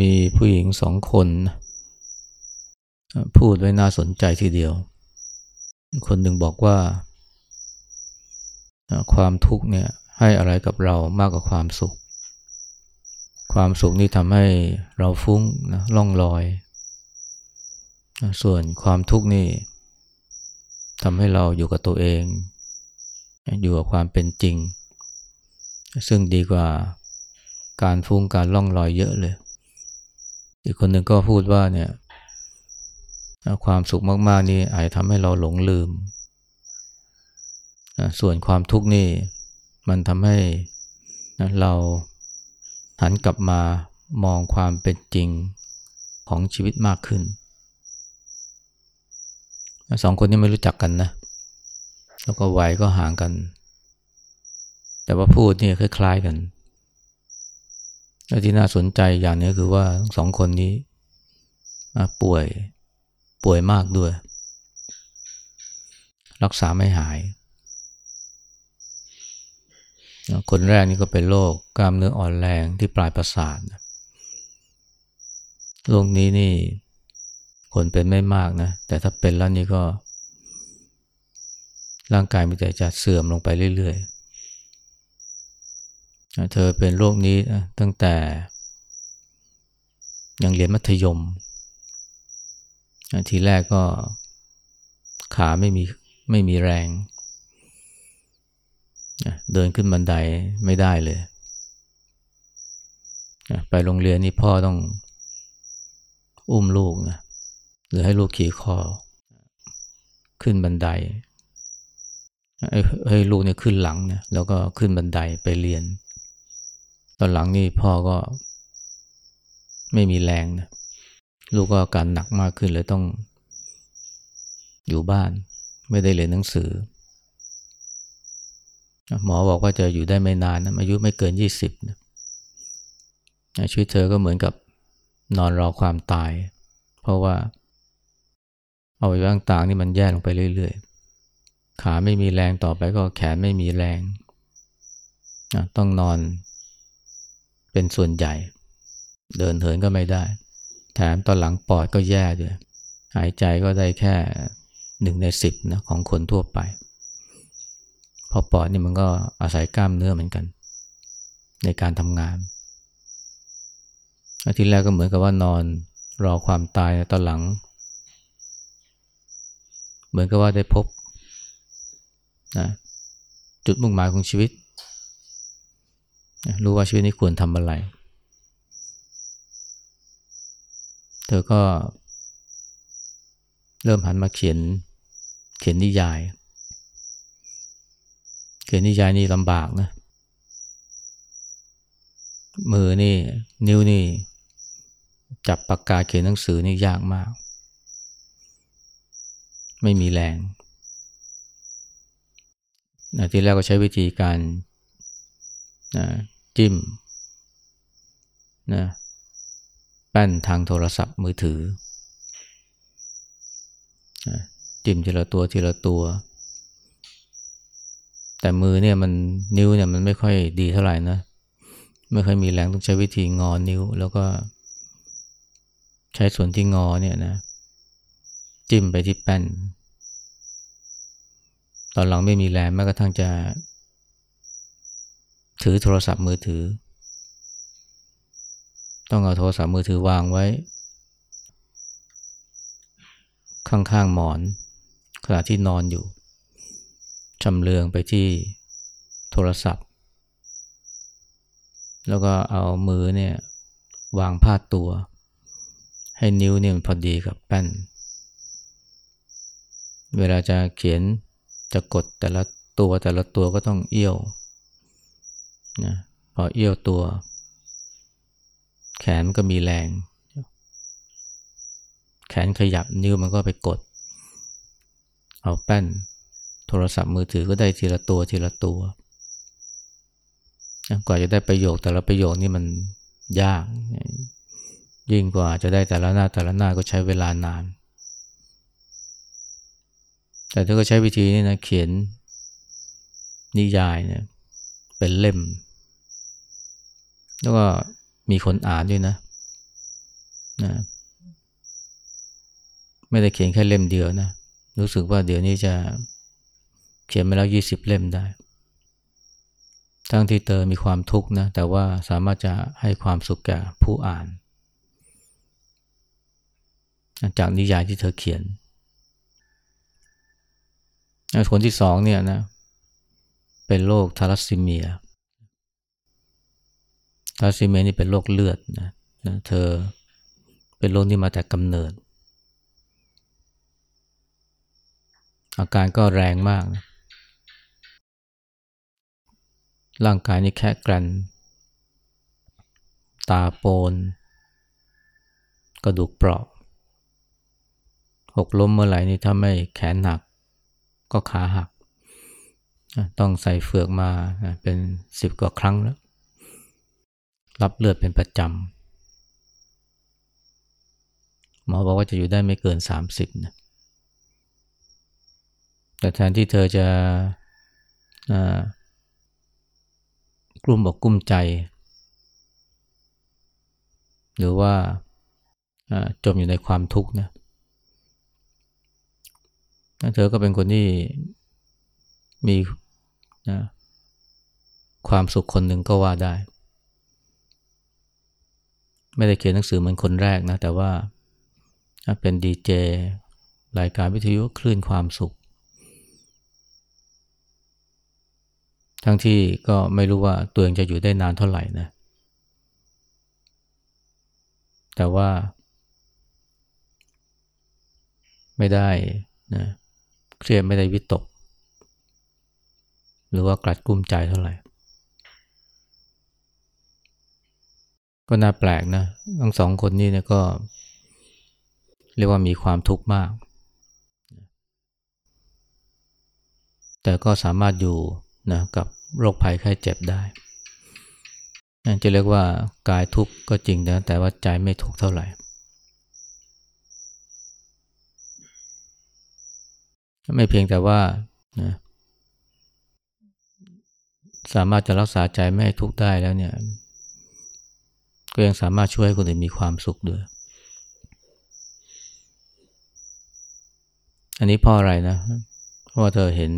มีผู้หญิงสองคน พูดไว้น่าสนใจทีเดียว คนหนึ่งบอกว่า ความทุกข์เนี่ยให้อะไรกับเรามากกว่าความสุข ความสุขนี่ทำให้เราฟุ้งนะล่องลอย ส่วนความทุกข์นี่ทำให้เราอยู่กับตัวเอง อยู่กับความเป็นจริง ซึ่งดีกว่าการฟุ้งการล่องลอยเยอะเลย อีกคนหนึ่งก็พูดว่าเนี่ยความสุขมาก ๆ นี่อาจทำให้เราหลงลืม ส่วนความทุกข์นี่มันทำให้เราหันกลับมามองความเป็นจริงของชีวิตมากขึ้นสองคนนี้ไม่รู้จักกันนะ แล้วก็วัยก็ห่างกัน แต่ว่าพูดนี่คล้าย ๆ กัน และที่น่าสนใจอย่างนี้คือว่าสองคนนี้ป่วยป่วยมากด้วย รักษาไม่หาย คนแรกนี่ก็เป็นโรคกล้ามเนื้ออ่อนแรงที่ปลายประสาทโรคนี้นี่ คนเป็นไม่มากนะ แต่ถ้าเป็นแล้วนี่ก็ ร่างกายมีแต่จะเสื่อมลงไปเรื่อยๆ เธอเป็นโรคนี้ตั้งแต่ ยังเรียนมัธยม ทีแรกก็ขาไม่มีไม่มีแรง เดินขึ้นบันไดไม่ได้เลย ไปโรงเรียนนี่พ่อต้องอุ้มลูกนะหรือให้ลูกขี่คอ ขึ้นบันไดให้ลูกเนี่ยขึ้นหลังนี่ยแล้วก็ขึ้นบันไดไปเรียน ตอนหลังนี่พ่อก็ไม่มีแรงนะลูกก็อาการหนักมากขึ้นเลยต้องอยู่บ้าน ไม่ได้เรียนหนังสือ หมอบอกว่าจะอยู่ได้ไม่นานนะอายุไม่เกินยี่สิบนะชีวิตเธอก็เหมือนกับนอนรอความตาย เพราะว่าเอาไว้ต่างๆนี่มันแย่ลงไปเรื่อยๆ ขาไม่มีแรงต่อไปก็แขนไม่มีแรง ต้องนอน เป็นส่วนใหญ่ เดินเหินก็ไม่ได้ แถมตอนหลังปอดก็แย่ด้วยหายใจก็ได้แค่หนึ่งในสิบนะของคนทั่วไปพราะปอดนี่มันก็อาศัยกล้ามเนื้อเหมือนกัน ในการทำงานอาทิตย์แรกก็เหมือนกับว่านอนรอความตายตอนหลัง เหมือนกับว่าได้พบนะจุดมุ่งหมายของชีวิต รู้ว่าชีวิตนี้ควรทำอะไร เธอก็เริ่มหันมาเขียนเขียนนิยาย เขียนนิยายนี่ลำบากนะ มือนี่ นิ้วนี่ จับปากกาเขียนหนังสือนี่ยากมาก ไม่มีแรงนะที่แรกก็ใช้วิธีการ นะจิ้มนะแป้นทางโทรศัพท์มือถือจิ้มทีละตัวทีละตัว แต่มือเนี่ยมันนิ้วเนี่ยมันไม่ค่อยดีเท่าไหร่นะไม่ค่อยมีแรงต้องใช้วิธีงอนิ้ว แล้วก็ใช้ส่วนที่งอเนี่ยนะ จิ้มไปที่แป้น ตอนหลังไม่มีแรงแม้กระทั่งจะ ถือโทรศัพท์มือถือ ต้องเอาโทรศัพท์มือถือวางไว้ ข้างๆหมอนขณะที่นอนอยู่ชำเลืองไปที่โทรศัพท์ แล้วก็เอามือเนี่ยวางพาดตัว ให้นิ้วเนี่ยมันพอดีกับแป้น เวลาจะเขียนจะกดแต่ละตัวแต่ละตัวก็ต้องเอี้ยว นะพอเอี้ยวตัว แขนมันก็มีแรง แขนขยับนิ้วมันก็ไปกด เอาแป้น โทรศัพท์มือถือก็ได้ทีละตัวทีละตัวกว่าจะได้ประโยคแต่ละประโยคนี่มันยาก ยิ่งกว่าจะได้แต่ละหน้าแต่ละหน้าก็ใช้เวลานาน แต่เธอก็ใช้วิธีนี้นะเขียนนิยายเนี่ยเป็นเล่ม แล้วก็มีคนอ่านด้วยนะนะ ไม่ได้เขียนแค่เล่มเดียวนะ รู้สึกว่าเดี๋ยวนี้จะเขียนมาแล้วยี่สิบเล่มได้ ทั้งที่เธอมีความทุกข์นะ แต่ว่าสามารถจะให้ความสุขแก่ผู้อ่าน จากนิยายที่เธอเขียนคนที่สองเนี่ยนะ เป็นโรคทารัสซีเมีย ทารัสซีเมนี่เป็นโรคเลือดนะนะเธอเป็นโรคนี้มาแต่กำเนิด อาการก็แรงมากนะร่างกายนี่แค่กรัน ตาโปน กระดูกเปราะ หกล้มเมื่อไหร่นี่ถ้าไม่แขนหนัก ก็ขาหัก ต้องใส่เฟือกมาเป็นสิบกว่าครั้งแล้ว รับเลือดเป็นประจำหมอบอกว่าจะอยู่ได้ไม่เกินสามสิบนะแต่แทนที่เธอจะกลุ่มอกกลุ้มใจ หรือว่าจมอยู่ในความทุกข์นะเธอก็เป็นคนที่มีนะความสุขคนหนึ่งก็ว่าได้ ไม่ได้เขียนหนังสือเหมือนคนแรกนะ แต่ว่าเป็นดีเจรายการวิทยุคลื่นความสุข ทั้งที่ก็ไม่รู้ว่าตัวเองจะอยู่ได้นานเท่าไหร่นะ แต่ว่า ไม่ได้นะเครียดไม่ได้วิตก หรือว่ากลัดกุ้มใจเท่าไหร่ ก็น่าแปลกนะ ทั้งสองคนนี้เนี่ยก็ เรียกว่ามีความทุกข์มาก แต่ก็สามารถอยู่นะกับโรคภัยไข้เจ็บได้จะเรียกว่ากายทุกข์ก็จริงนะแต่ว่าใจไม่ทุกข์เท่าไหร่ ไม่เพียงแต่ว่านะสามารถจะรักษาใจไม่ให้ทุกข์ได้แล้วเนี่ย ก็ยังสามารถช่วยให้คนอื่นมีความสุขด้วย อันนี้เพราะอะไรนะ เพราะว่าเธอเห็น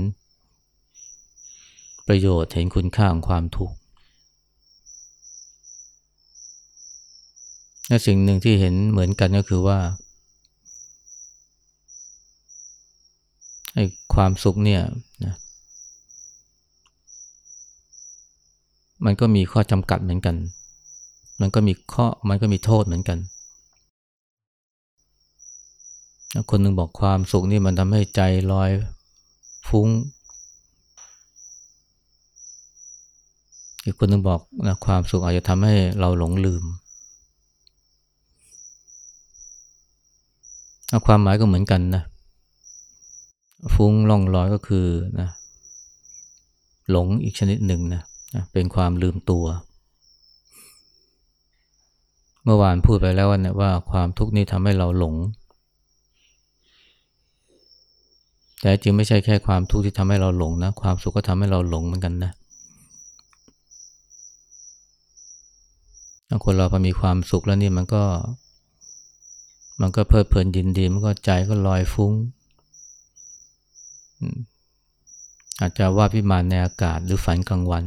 ประโยชน์เห็นคุณค่าของความทุกข์และสิ่งหนึ่งที่เห็นเหมือนกันก็คือว่าไอ้ความสุขเนี่ยนะมันก็มีข้อจำกัดเหมือนกัน มันก็มีข้อมันก็มีโทษเหมือนกัน คนหนึ่งบอกความสุขนี่มันทำให้ใจลอยฟุ้ง อีกคนหนึ่งบอกนะความสุขอาจจะทำให้เราหลงลืมความหมายก็เหมือนกันนะ ฟุ้งล่องลอยก็คือนะหลงอีกชนิดหนึ่งนะเป็นความลืมตัว เมื่อวานพูดไปแล้วว่าเนี่ยว่าความทุกข์นี้ทำให้เราหลง แต่จริงไม่ใช่แค่ความทุกข์ที่ทำให้เราหลงนะ ความสุขก็ทำให้เราหลงเหมือนกันนะคนเราพอมีความสุขแล้วนี่มันก็ มันก็เพลิดเพลินยินดีมันก็ใจก็ลอยฟุ้ง อาจจะว่าพิมานในอากาศหรือฝันกลางวัน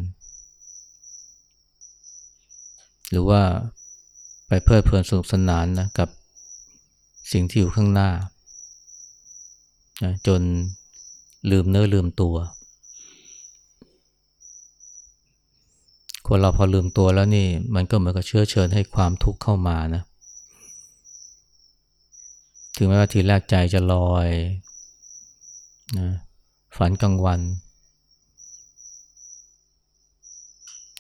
หรือว่า ไปเพลิดเพลินสนุกสนานนะกับสิ่งที่อยู่ข้างหน้าจนลืมเนื้อลืมตัวคคนเราพอลืมตัวแล้วนี่ มันก็เหมือนกับเชื้อเชิญให้ความทุกข์เข้ามานะถึงแม้ว่าทีแรกใจจะลอยนะฝันกลางวัน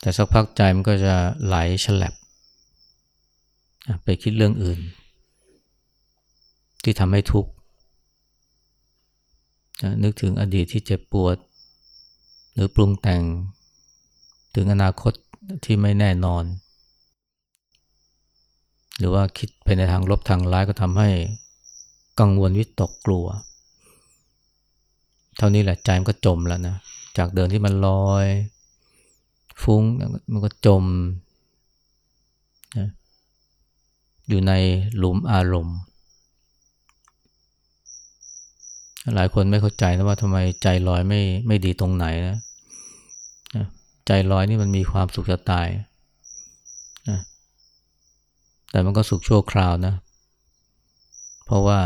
แต่สักพักใจมันก็จะไหลฉลับ ไปคิดเรื่องอื่น ที่ทำให้ทุกข์นึกถึงอดีตที่เจ็บปวด หรือปรุงแต่งถึงอนาคตที่ไม่แน่นอน หรือว่าคิดไปในทางลบทางร้ายก็ทำให้กังวลวิตกกลัว เท่านี้แหละใจมันก็จมแล้วนะ จากเดินที่มันลอย ฟุ้งมันก็จม อยู่ในหลุมอารมณ์ หลายคนไม่เข้าใจนะว่าทำไมใจลอยไม่ไม่ดีตรงไหนนะใจลอยนี่มันมีความสุขจะตายนะแต่มันก็สุขชั่วคราวนะ เพราะว่า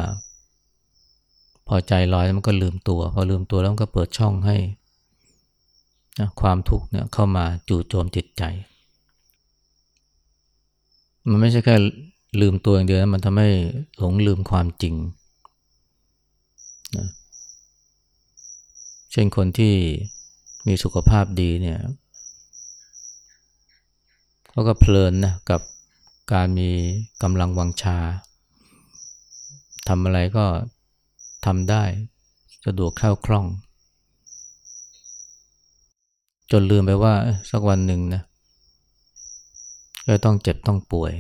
พอใจลอยมันก็ลืมตัว พอลืมตัวแล้วมันก็เปิดช่องให้นะความทุกข์เนี่ยเข้ามาจู่โจมจิตใจ มันไม่ใช่แค่ ลืมตัวอย่างเดียวมันทำให้หลงลืมความจริงนะเช่นคนที่มีสุขภาพดีเนี่ยเขาก็เพลินนะกับการมีกำลังวังชาทำอะไรก็ทำได้สะดวกเข้าคล่อง จนลืมไปว่าสักวันหนึ่งนะก็ต้องเจ็บต้องป่วย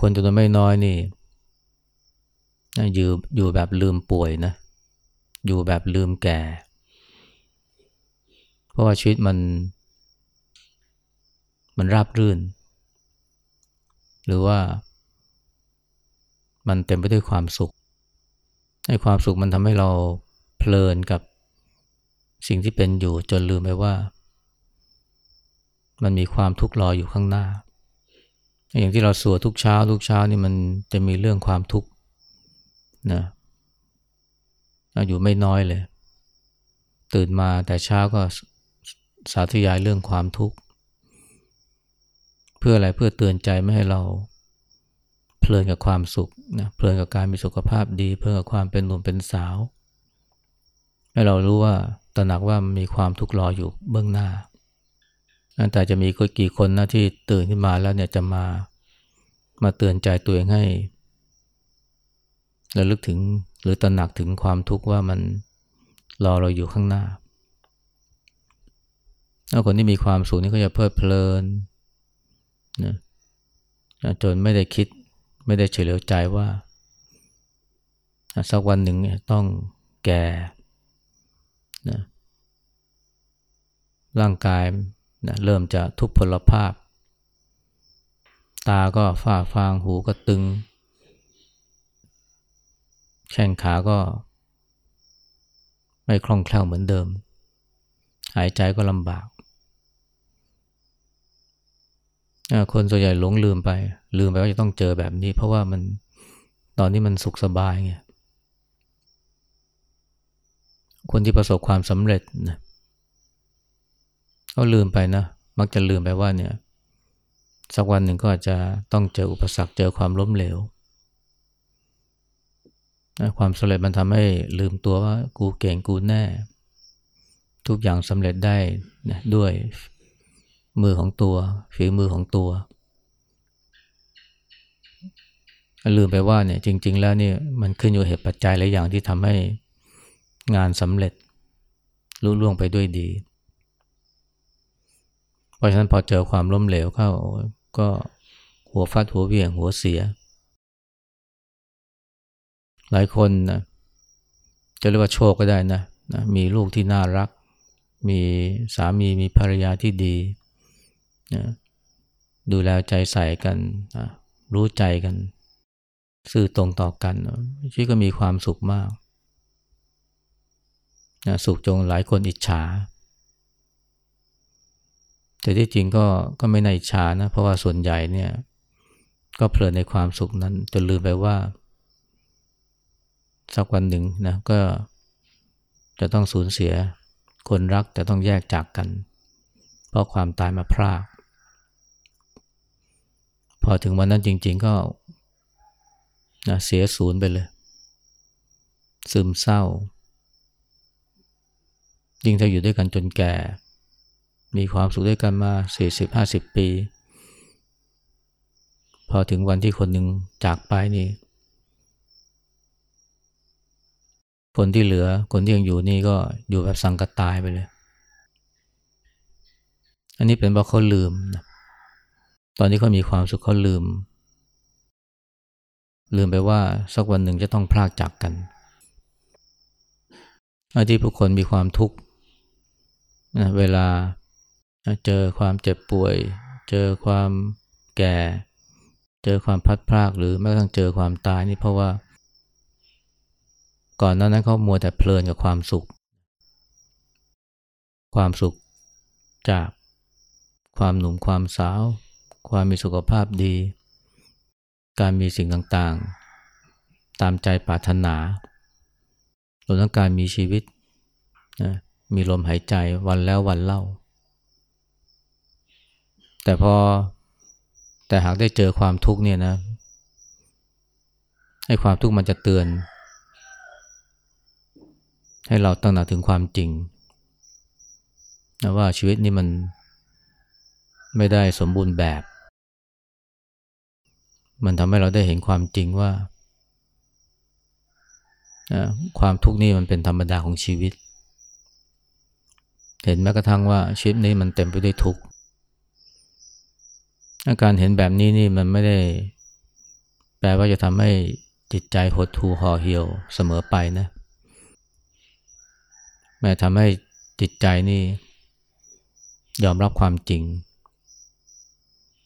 คนจำนวนไม่น้อยนี่อยู่อยู่แบบลืมป่วยนะ อยู่แบบลืมแก่ เพราะว่าชีวิตมัน มันราบรื่น หรือว่า มันเต็มไปด้วยความสุขให้ความสุขมันทำให้เราเพลินกับสิ่งที่เป็นอยู่จนลืมไปว่า มันมีความทุกข์รออยู่ข้างหน้า อย่างที่เราสวดทุกเช้า ทุกเช้านี่มันจะมีเรื่องความทุกข์นะอยู่ไม่น้อยเลย ตื่นมาแต่เช้าก็สาธยายเรื่องความทุกข์ เพื่ออะไรเพื่อเตือนใจไม่ให้เราเพลินกับความสุขนะเพลินกับการมีสุขภาพดี เพลินกับความเป็นหนุ่มเป็นสาว ให้เรารู้ว่าตระหนักว่ามีความทุกข์รออยู่เบื้องหน้า แต่จะมีกี่คนนะที่ตื่นขึ้นมาแล้วเนี่ยจะมามาเตือนใจตัวเองให้ระลึกถึงหรือตระหนักถึงความทุกข์ว่ามันรอเราอยู่ข้างหน้าถ้าคนที่มีความสุขนี่ก็จะเพลิดเพลินนะจนไม่ได้คิดไม่ได้เฉลียวใจว่า สักวันหนึ่งต้องแก่นะร่างกาย นะเริ่มจะทุพพลภาพ ตาก็ฝ้าฟางหูก็ตึง แข้งขาก็ ไม่คล่องแคล่วเหมือนเดิม หายใจก็ลำบาก คนส่วนใหญ่หลงลืมไป ลืมไปว่าจะต้องเจอแบบนี้ เพราะว่ามันตอนนี้มันสุขสบายไงคนที่ประสบความสำเร็จนะเขาลืมไปนะ มักจะลืมไปว่าเนี่ยสักวันหนึ่งก็อาจจะต้องเจออุปสรรคเจอความล้มเหลว ความสำเร็จมันทำให้ลืมตัวว่ากูเก่งกูแน่ ทุกอย่างสำเร็จได้นะด้วยมือของตัวฝีมือของตัว ลืมไปว่าเนี่ยจริง ๆ แล้วเนี่ยมันขึ้นอยู่เหตุปัจจัยหลายอย่างที่ทำให้งานสำเร็จลุล่วงไปด้วยดี เพราะฉะนั้นพอเจอความล้มเหลวเข้าก็หัวฟาดหัวเวียงหัวเสีย หลายคนนะจะเรียกว่าโชคก็ได้นะนะมีลูกที่น่ารัก มีสามีมีภรรยาที่ดีนะดูแลใจใส่กันนะรู้ใจกันสื่อตรงต่อกันชีวิตก็มีความสุขมากนะสุขจงหลายคนอิจฉา แต่ที่จริงก็ก็ไม่ในชานะ เพราะว่าส่วนใหญ่เนี่ย ก็เพลินในความสุขนั้น จนลืมไปว่า สักวันหนึ่งนะก็จะต้องสูญเสียคนรักแต่ต้องแยกจากกัน เพราะความตายมาพราก พอถึงวันนั้นจริง ๆ ก็นะเสียศูนย์ไปเลย ซึมเศร้า ยิ่งถ้าอยู่ด้วยกันจนแก่ มีความสุขด้วยกันมา 40-50 ปี พอถึงวันที่คนหนึ่งจากไปนี่ คนที่เหลือคนที่ยังอยู่นี่ก็อยู่แบบสังกตายไปเลย อันนี้เป็นเพราะเขาลืมนะตอนที่เขามีความสุขเขาลืม ลืมไปว่าสักวันหนึ่งจะต้องพลากจากกันอาที่ผู้คนมีความทุกข์นะเวลา เจอความเจ็บป่วย เจอความแก่ เจอความพัดพลากหรือแม้กระทั่งเจอความตายนี่เพราะว่า ก่อนนั้นนั้นเขามัวแต่เพลินกับความสุข ความสุขจากความหนุ่มความสาว ความมีสุขภาพดี การมีสิ่งต่างๆ ตามใจปรารถนารวมทั้งการมีชีวิตนะมีลมหายใจวันแล้ววันเล่า แต่พอแต่หากได้เจอความทุกข์เนี่ยนะให้ความทุกข์มันจะเตือน ให้เราตั้งหนักถึงความจริงนะว่าชีวิตนี้มันไม่ได้สมบูรณ์แบบ มันทำให้เราได้เห็นความจริงว่าความทุกข์นี่มันเป็นธรรมดาของชีวิต เห็นแม้กระทั่งว่าชีวิตนี้มันเต็มไปด้วยทุกข์ อาการเห็นแบบนี้นี่มันไม่ได้ แปลว่าจะทำให้จิตใจหดหู่ห่อเหี่ยวเสมอไปนะ แม้ทำให้จิตใจนี่ ยอมรับความจริง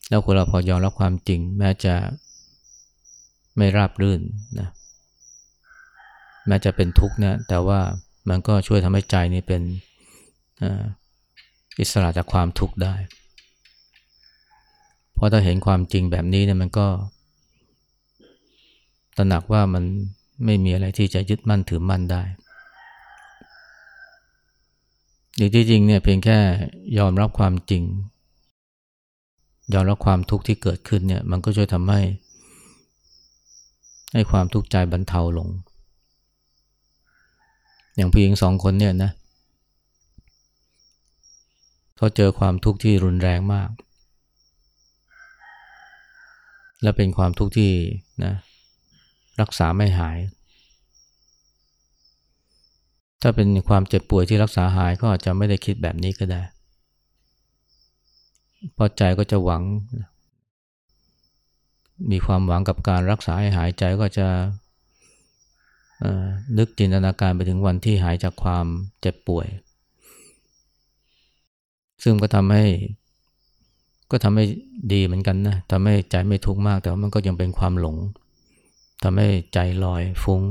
แล้วคนเราพอยอมรับความจริง แม้จะไม่ราบรื่นนะแม้จะเป็นทุกข์นะแต่ว่ามันก็ช่วยทำให้ใจนี่เป็นอิสระจากความทุกข์ได้ ราะถ้าเห็นความจริงแบบนี้เนี่ยมันก็ตระหนักว่ามันไม่มีอะไรที่จะยึดมั่นถือมั่นได้หรือที่จริงเนี่ยเพียงแค่ยอมรับความจริง ยอมรับความทุกข์ที่เกิดขึ้นเนี่ยมันก็ช่วยทำให้ ให้ความทุกข์ใจบรรเทาลง อย่างผู้หญิงสองคนเนี่ยนะเขาเจอความทุกข์ที่รุนแรงมาก และเป็นความทุกข์ที่นะรักษาไม่หาย ถ้าเป็นความเจ็บป่วยที่รักษาหายก็อาจจะไม่ได้คิดแบบนี้ก็ได้พอใจก็จะหวัง มีความหวังกับการรักษาให้หายใจก็จะนึกจินตนาการไปถึงวันที่หายจากความเจ็บป่วย ซึ่งก็ทำให้ ก็ทำให้ดีเหมือนกันนะทำให้ใจไม่ทุกข์มาก แต่ว่ามันก็ยังเป็นความหลงทำให้ใจลอยฟุง้ง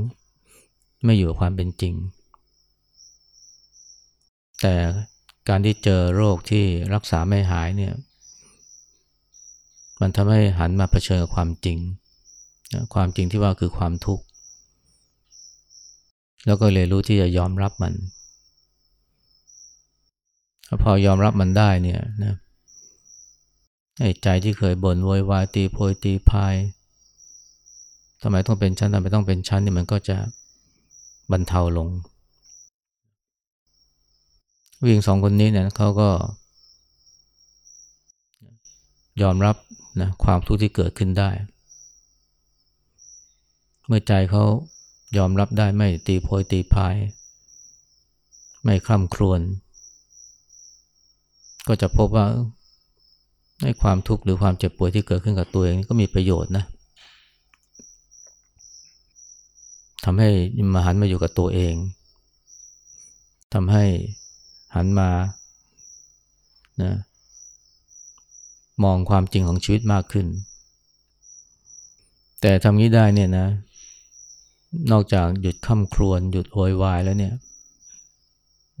ไม่อยู่กับความเป็นจริง แต่การที่เจอโรคที่รักษาไม่หายเนี่ย มันทำให้หันมาเผชิญกับความจริง ความจริงที่ว่าคือความทุกข์ แล้วก็เรียนรู้ที่จะยอมรับมัน พอยอมรับมันได้เนี่ยนะ ใจที่เคยบ่นโวยวายตีโพยตีพายทำไมต้องเป็นชั้นทำไมต้องเป็นชั้นนี่มันก็จะบรรเทาลงผู้หญิงสองคนนี้เนี่ยเขาก็ ยอมรับนะความทุกข์ที่เกิดขึ้นได้ เมื่อใจเขายอมรับได้ไม่ตีโพยตีพาย ไม่คล่ำครวญก็จะพบว่า ในความทุกข์หรือความเจ็บป่วยที่เกิดขึ้นกับตัวเองก็มีประโยชน์นะทำให้มาหันมาอยู่กับตัวเองทำให้หันมานะมองความจริงของชีวิตมากขึ้น แต่ทำนี้ได้เนี่ยนะ นอกจากหยุดข้าครวน หยุดโวยวายแล้วเนี่ย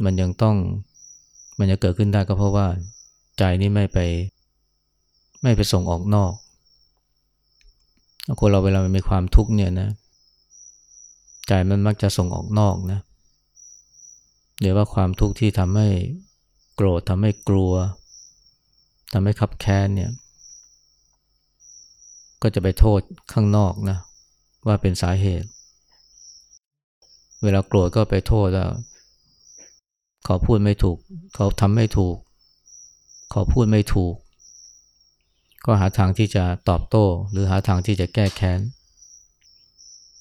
มันยังต้องมันจะเกิดขึ้นได้ก็เพราะว่า ใจนี่ไม่ไป ไม่ไปส่งออกนอกคนเราเวลามันมีความทุกข์เนี่ยนะใจมันมักจะส่งออกนอกนะหรือว่าความทุกข์ที่ทำให้โกรธทำให้กลัวทำให้ขับแค้นเนี่ย ก็จะไปโทษข้างนอกนะ ว่าเป็นสาเหตุ เวลาโกรธก็ไปโทษว่าเขาพูดไม่ถูก เขาทำไม่ถูก เขาพูดไม่ถูก ก็หาทางที่จะตอบโต้ หรือหาทางที่จะแก้แค้น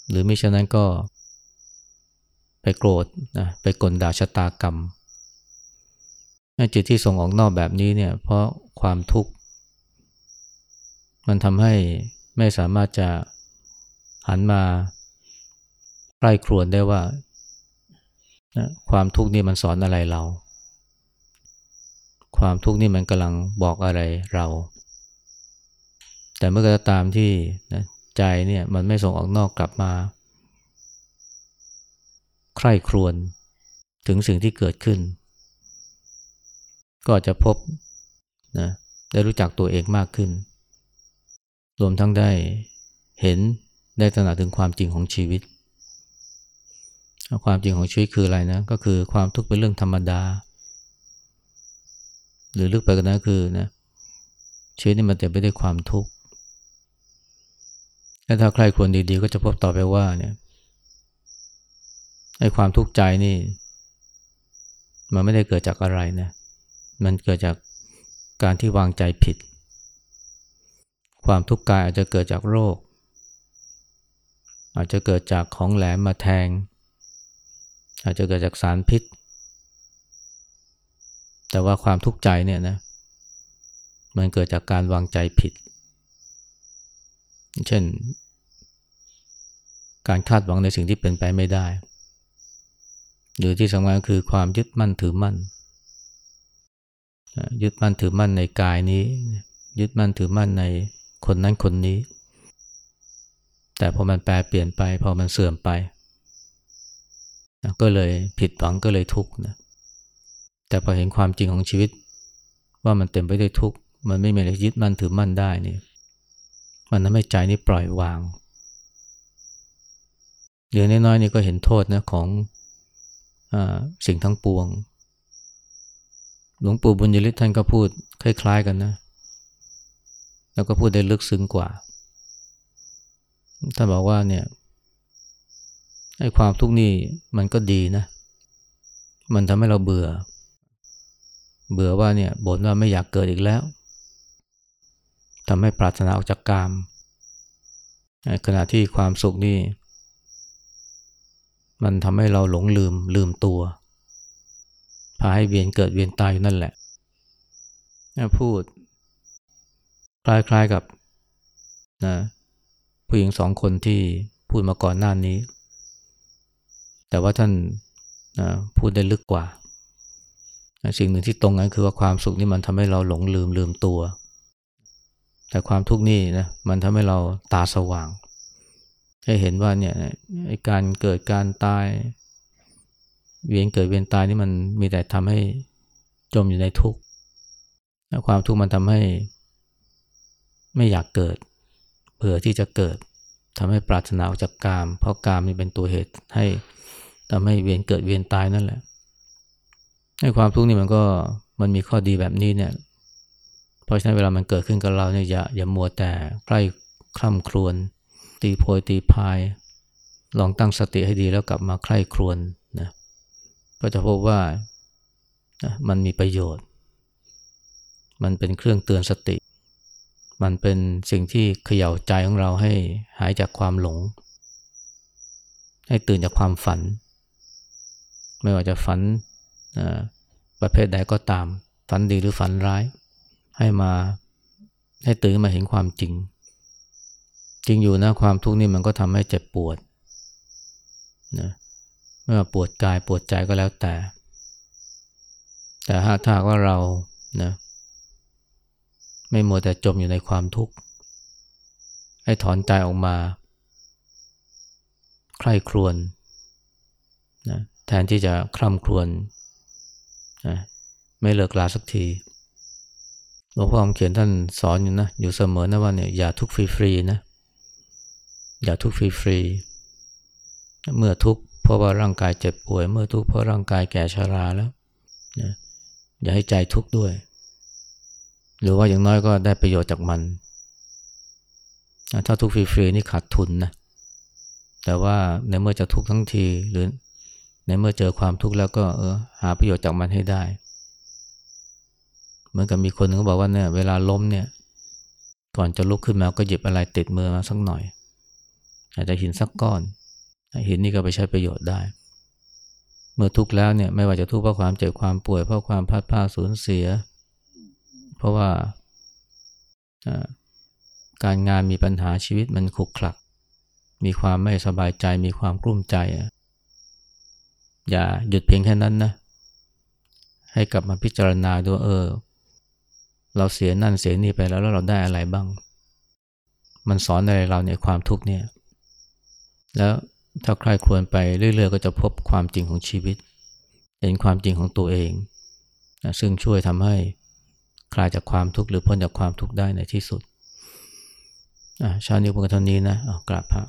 หรือมิฉะนั้นก็ไปโกรธนะไปกลด่าชะตากรรมจิตที่ส่งออกนอกแบบนี้เนี่ยเพราะความทุกข์ มันทำให้ไม่สามารถจะหันมาใกล้ครวนได้ว่า ความทุกข์นี่มันสอนอะไรเรา ความทุกข์นี่มันกำลังบอกอะไรเรา แต่เมื่อกระตามที่นะใจเนี่ยมันไม่ส่งออกนอกกลับมา ใคร่ครวนถึงสิ่งที่เกิดขึ้น ก็จะพบนะได้รู้จักตัวเองมากขึ้น รวมทั้งได้เห็นได้ตระหนักถึงความจริงของชีวิต ความจริงของชีวิตคืออะไรนะ ก็คือความทุกข์เป็นเรื่องธรรมดา หรือลึกไปกันนคือนะชีวิตนี่มันเต็มไปด้วยความทุกข์ และถ้าใครควรดีๆ ก็จะพบต่อไปว่าเนี่ยไอ้ความทุกข์ใจนี่ มันไม่ได้เกิดจากอะไรนะ มันเกิดจากการที่วางใจผิด ความทุกข์กายอาจจะเกิดจากโรค อาจจะเกิดจากของแหลมมาแทง อาจจะเกิดจากสารพิษ แต่ว่าความทุกข์ใจเนี่ยนะ มันเกิดจากการวางใจผิด เช่น การคาดหวังในสิ่งที่เป็นไปไม่ได้ หรือที่สำคัญคือความยึดมั่นถือมั่น ยึดมั่นถือมั่นในกายนี้ ยึดมั่นถือมั่นในคนนั้นคนนี้ แต่พอมันแปลเปลี่ยนไป พอมันเสื่อมไป ก็เลยผิดหวังก็เลยทุกข์นะแต่พอเห็นความจริงของชีวิตว่ามันเต็มไปด้วยทุกข์ มันไม่มีอะไรยึดมั่นถือมั่นได้นี่ มันทำให้ใจนี่ปล่อยวางเดี๋ยวน้อยๆนี่ก็เห็นโทษนะของอสิ่งทั้งปวง หลวงปู่บุญยฤทธิ์ท่านก็พูดคล้าย ๆ กันนะ แล้วก็พูดได้ลึกซึ้งกว่า ท่านบอกว่าเนี่ยไอ้ความทุกข์นี่มันก็ดีนะ มันทำให้เราเบื่อ เบื่อว่าเนี่ยบ่นว่าไม่อยากเกิดอีกแล้ว ทำให้ปรารถนาออกจากกาม ขณะที่ความสุขนี่ มันทำให้เราหลงลืมลืมตัว พาให้เวียนเกิดเวียนตายนั่นแหละ พูด คล้ายๆกับนะผู้หญิงสองคนที่พูดมาก่อนหน้านี้ แต่ว่าท่านนะพูดได้ลึกกว่า สิ่งหนึ่งที่ตรงกันคือว่าความสุขนี่มันทำให้เราหลงลืมลืมตัว แต่ความทุกข์นี่นะมันทำให้เราตาสว่าง ให้เห็นว่าเนี่ยการเกิดการตาย เวียนเกิดเวียนตายนี่มันมีแต่ทำให้จมอยู่ในทุกข์ความทุกข์มันทำให้ ไม่อยากเกิดเผื่อที่จะเกิดทำให้ปรารถนาออกจากกาม เพราะกามนี่เป็นตัวเหตุให้ทำให้เวียนเกิดเวียนตายนั่นแหละให้ความทุกข์นี่มันก็มันมีข้อดีแบบนี้เนี่ย เพราะฉะนั้นเวลามันเกิดขึ้นกับเราเนี่ยอย่าอย่ามัวแต่ใกล้คล่ำครวญตีโพยตีพาย ลองตั้งสติให้ดีแล้วกลับมาใคร่ครวญนะก็จะพบว่านะมันมีประโยชน์ มันเป็นเครื่องเตือนสติ มันเป็นสิ่งที่เขย่าใจของเราให้หายจากความหลง ให้ตื่นจากความฝัน ไม่ว่าจะฝันประเภทใดก็ตาม ฝันดีหรือฝันร้าย ให้มาให้ตื่นมาเห็นความจริง จริงอยู่นะความทุกข์นี่มันก็ทำให้เจ็บปวดนะไม่ว่าปวดกายปวดใจก็แล้วแต่ แต่ถ้าถ้าว่าเรานะไม่มัวแต่จมอยู่ในความทุกข์ให้ถอนใจออกมา ใคร่ครวญนะแทนที่จะคร่ำครวญนะไม่เลิกลาสักที หลวงพ่อคำเขียนท่านสอนอยู่นะอยู่เสมอนะว่าเนี่ยอย่าทุกข์ฟรีๆนะอย่าทุกข์ฟรีๆเมื่อทุกข์เพราะว่าร่างกายเจ็บป่วย เมื่อทุกข์เพราะร่างกายแก่ชราแล้วนะอย่าให้ใจทุกข์ด้วย หรือว่าอย่างน้อยก็ได้ประโยชน์จากมัน ถ้าทุกข์ฟรีๆนี่ขาดทุนนะแต่ว่าในเมื่อจะทุกข์ทั้งทีหรือในเมื่อเจอความทุกข์แล้วก็เออหาประโยชน์จากมันให้ได้ เหมือนกับมีคนนึงบอกว่าเนี่ยเวลาล้มเนี่ยก่อนจะลุกขึ้นมาก็หยิบอะไรติดมือมาสักหน่อย อาจจะหินสักก้อนหินนี่ก็ไปใช้ประโยชน์ได้ เมื่อทุกข์แล้วเนี่ยไม่ว่าจะทุกข์เพราะความเจ็บความป่วยเพราะความพลาดพลาดสูญเสีย เพราะว่าการงานมีปัญหาชีวิตมันขุกขลัก มีความไม่สบายใจมีความกลุ้มใจ อย่าหยุดเพียงแค่นั้นนะ ให้กลับมาพิจารณาดูเออ เราเสียนั่นเสียนี่ไปแล้วแล้วเราได้อะไรบ้าง มันสอนอะไรเราในความทุกข์เนี่ย แล้วถ้าใครควรไปเรื่อยๆ ก็จะพบความจริงของชีวิต เห็นความจริงของตัวเองนะซึ่งช่วยทำให้คลายจากความทุกข์หรือพ้นจากความทุกข์ได้ในที่สุดอ่าชานี้พวกเท่านี้นะกราบพระ